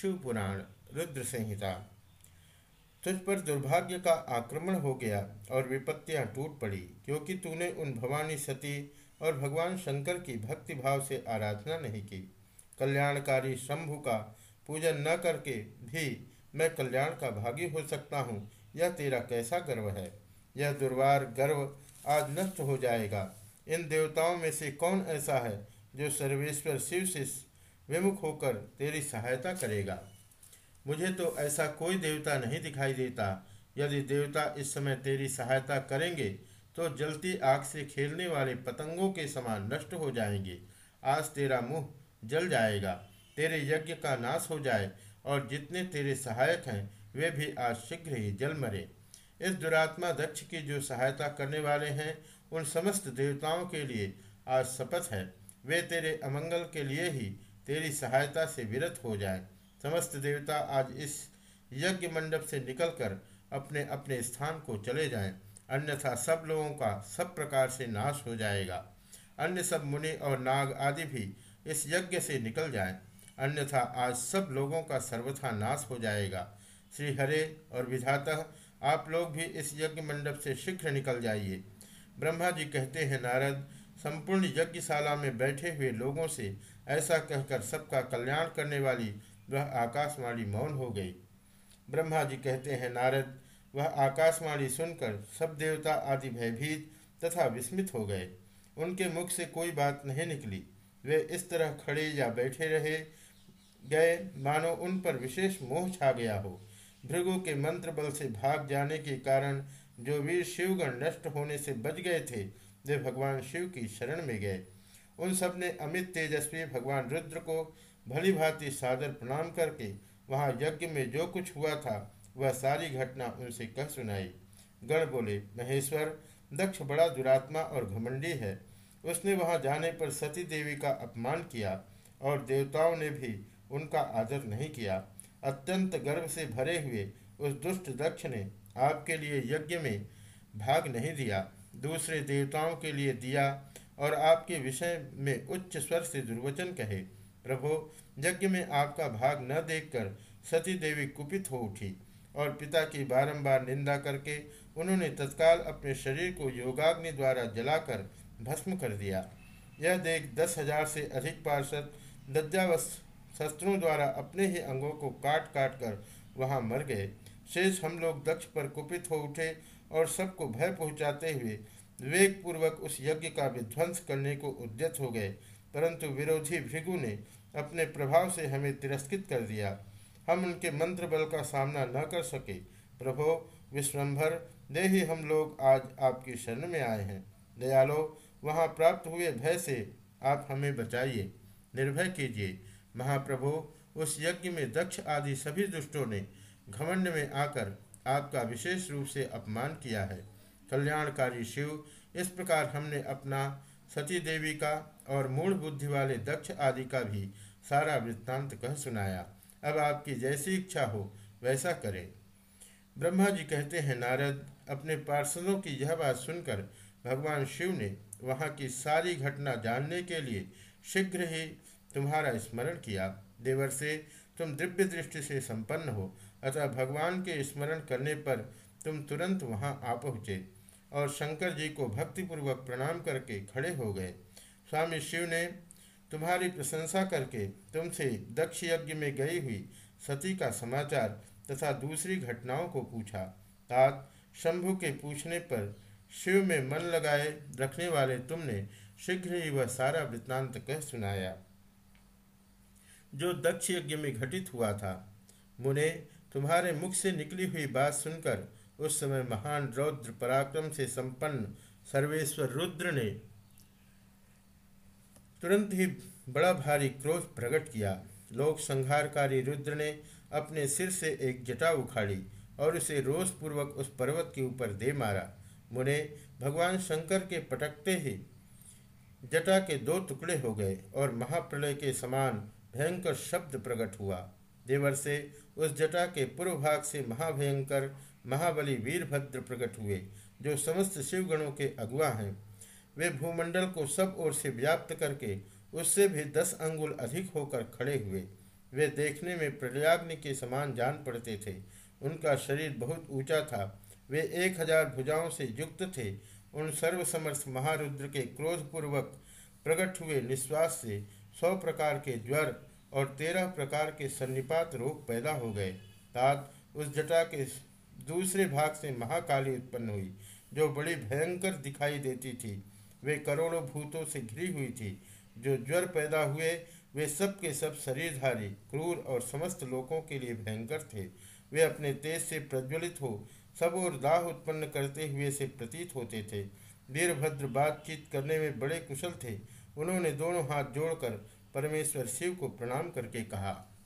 शिव पुराण रुद्र संहिता तुझ पर दुर्भाग्य का आक्रमण हो गया और विपत्तियाँ टूट पड़ी, क्योंकि तूने उन भवानी सती और भगवान शंकर की भक्ति भाव से आराधना नहीं की। कल्याणकारी शंभु का पूजन न करके भी मैं कल्याण का भागी हो सकता हूँ, यह तेरा कैसा गर्व है? यह दुर्वार गर्व आज नष्ट हो जाएगा। इन देवताओं में से कौन ऐसा है जो सर्वेश्वर शिव से विमुख होकर तेरी सहायता करेगा। मुझे तो ऐसा कोई देवता नहीं दिखाई देता। यदि देवता इस समय तेरी सहायता करेंगे तो जलती आग से खेलने वाले पतंगों के समान नष्ट हो जाएँगे। आज तेरा मुँह जल जाएगा, तेरे यज्ञ का नाश हो जाए, और जितने तेरे सहायक हैं, वे भी आज शीघ्र ही जल मरे। इस दुरात्मा दक्ष की जो सहायता करने वाले हैं, उन समस्त देवताओं के लिए आज शपथ है। वे तेरे अमंगल के लिए ही तेरी सहायता से विरत हो जाए। समस्त देवता आज इस यज्ञ मंडप से निकलकर अपने अपने स्थान को चले जाएँ, अन्यथा सब लोगों का सब प्रकार से नाश हो जाएगा। अन्य सब मुनि और नाग आदि भी इस यज्ञ से निकल जाएँ, अन्यथा आज सब लोगों का सर्वथा नाश हो जाएगा। श्री हरे और विधाता आप लोग भी इस यज्ञ मंडप से शीघ्र निकल जाइए। ब्रह्मा जी कहते हैं नारद संपूर्ण यज्ञशाला में बैठे हुए लोगों से ऐसा कहकर सबका कल्याण करने वाली वह आकाशवाणी मौन हो गई। ब्रह्मा जी कहते हैं, नारद, वह आकाशवाणी सुनकर सब देवता आदि भयभीत तथा विस्मित हो गए। उनके मुख से कोई बात नहीं निकली। वे इस तरह खड़े या बैठे रहे, गए, मानो उन पर विशेष मोह छा गया हो। भृगु के मंत्र बल से भाग जाने के कारण जो वीर शिवगण नष्ट होने से बच गए थे वे भगवान शिव की शरण में गए। उन सबने अमित तेजस्वी, भगवान रुद्र को भली भांति सादर प्रणाम करके वहाँ यज्ञ में जो कुछ हुआ था, वह सारी घटना उनसे कह सुनाई। गण बोले, महेश्वर, दक्ष बड़ा दुरात्मा और घमंडी है। उसने वहाँ जाने पर सती देवी का अपमान किया और देवताओं ने भी उनका आदर नहीं किया। अत्यंत गर्व से भरे हुए उस दुष्ट दक्ष ने आपके लिए यज्ञ में भाग नहीं दिया। दूसरे देवताओं के लिए दिया और आपके विषय में उच्च स्वर से दुर्वचन कहे। प्रभो, यज्ञ में आपका भाग न देखकर सती देवी कुपित हो उठी और पिता की बारंबार निंदा करके उन्होंने तत्काल अपने शरीर को योगाग्नि द्वारा जलाकर भस्म कर दिया। यह देख दस हज़ार से अधिक पार्षद लज्जावश शस्त्रों द्वारा अपने ही अंगों को काट काट कर वहाँ मर गए। शेष हम लोग दक्ष पर कुपित हो उठे और सबको भय पहुंचाते हुए विवेक पूर्वक उस यज्ञ का विध्वंस करने को उद्यत हो गए। परंतु विरोधी भृगु ने अपने प्रभाव से हमें तिरस्कृत कर दिया। हम उनके मंत्र बल का सामना न कर सके। प्रभो विश्वम्भर दे ही हम लोग आज आपकी शरण में आए हैं। दयालो, वहाँ प्राप्त हुए भय से आप हमें बचाइए। निर्भय कीजिए। महाप्रभु, उस यज्ञ में दक्ष आदि सभी दुष्टों ने घमंड में आकर आपका विशेष रूप से अपमान किया है। कल्याणकारी शिव, इस प्रकार हमने अपना सती देवी का और मूल बुद्धि वाले दक्ष आदि का भी सारा वृत्तांत कह सुनाया। अब आपकी जैसी इच्छा हो, वैसा करें। ब्रह्मा जी कहते हैं, नारद, अपने पार्षदों की यह बात सुनकर भगवान शिव ने वहाँ की सारी घटना जानने के लिए शीघ्र ही तुम्हारा स्मरण किया। देवर से तुम दिव्य दृष्टि से संपन्न हो अतः भगवान के स्मरण करने पर तुम तुरंत वहाँ आ पहुँचे और शंकर जी को भक्तिपूर्वक प्रणाम करके खड़े हो गए। स्वामी शिव ने तुम्हारी प्रशंसा करके तुमसे दक्ष यज्ञ में गई हुई सती का समाचार तथा दूसरी घटनाओं को पूछा। तात, शंभु के पूछने पर शिव में मन लगाए रखने वाले तुमने शीघ्र ही वह सारा वृत्तांत कह सुनाया। जो दक्ष यज्ञ में घटित हुआ था, मुने तुम्हारे मुख से निकली हुई बात सुनकर उस समय महान रौद्र पराक्रम से संपन्न सर्वेश्वर रुद्र ने तुरंत ही बड़ा भारी क्रोध प्रकट किया। लोक संहारकारी रुद्र ने अपने सिर से एक जटा उखाड़ी और उसे रोष पूर्वक उस पर्वत के ऊपर दे मारा। मुने भगवान शंकर के पटकते ही जटा के दो टुकड़े हो गए और महाप्रलय के समान भयंकर शब्द प्रकट हुआ। देवर से उस जटा के पूर्व भाग से महाभयंकर महाबली वीरभद्र प्रकट हुए, जो समस्त शिवगणों के अगुआ हैं। वे भूमंडल को सब ओर से व्याप्त करके उससे भी दस अंगुल अधिक होकर खड़े हुए। वे देखने में प्रलयाग्नि के समान जान पड़ते थे। उनका शरीर बहुत ऊँचा था। वे एक हज़ार भुजाओं से युक्त थे। उन सर्वसमर्थ महारुद्र के क्रोधपूर्वक प्रकट हुए निश्वास से सौ प्रकार के ज्वर और तेरह प्रकार के सन्निपात रोग पैदा हो गए। तात उस जटा के दूसरे भाग से महाकाली उत्पन्न हुई, जो बड़ी भयंकर दिखाई देती थी। वे करोड़ों भूतों से घिरी हुई थी। जो ज्वर पैदा हुए, वे सब के सब शरीरधारी, क्रूर और समस्त लोगों के लिए भयंकर थे। वे अपने तेज से प्रज्वलित हो, सब और दाह उत्पन्न करते हुए से प्रतीत होते थे। वीरभद्र बातचीत करने में बड़े कुशल थे। उन्होंने दोनों हाथ जोड़कर परमेश्वर शिव को प्रणाम करके कहा।